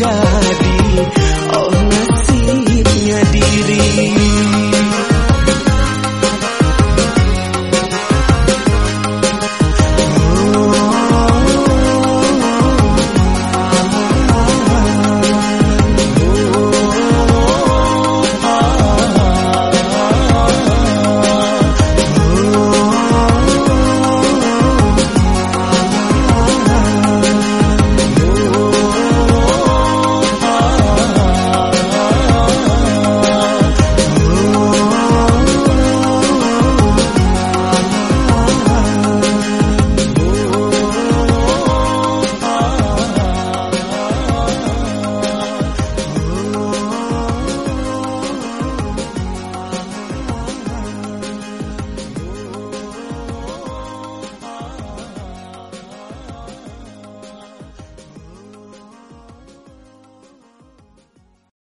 terjadi